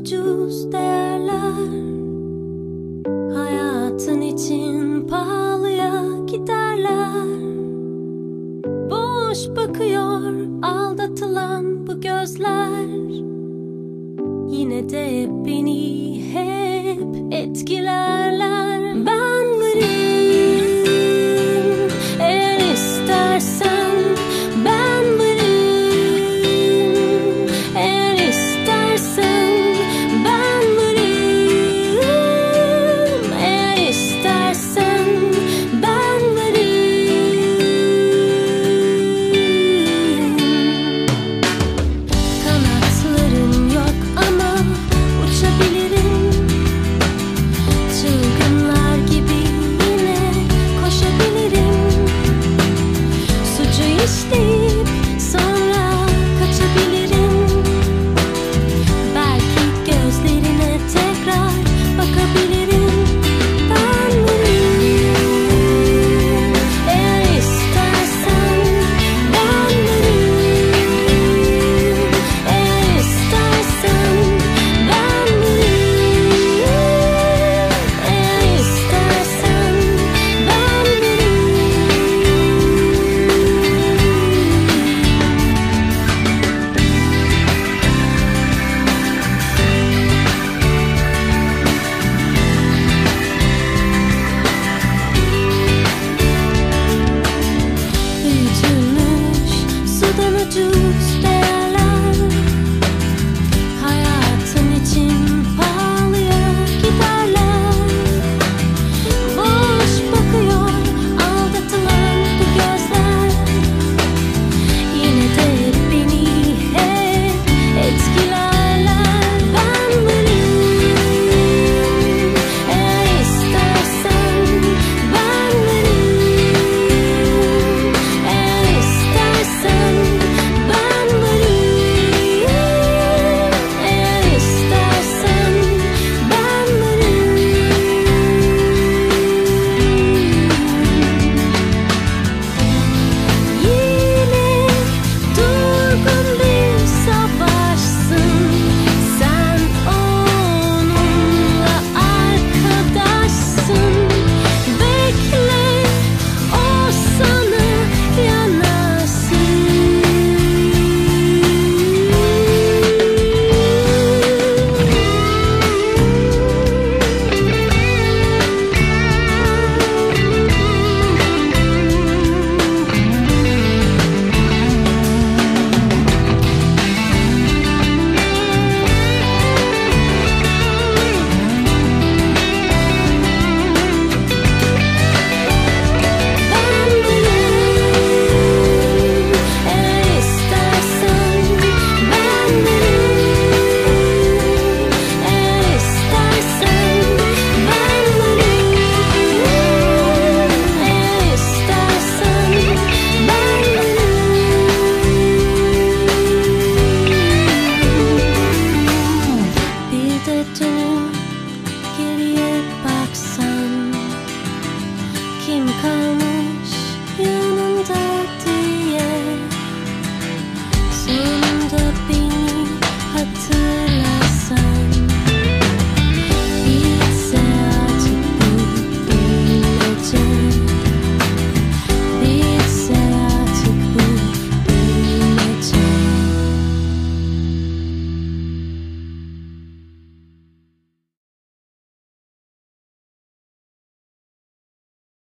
ucuz değerler. Hayatın için pahalıya giderler. Boş bakıyor aldatılan bu gözler. Yine de beni hep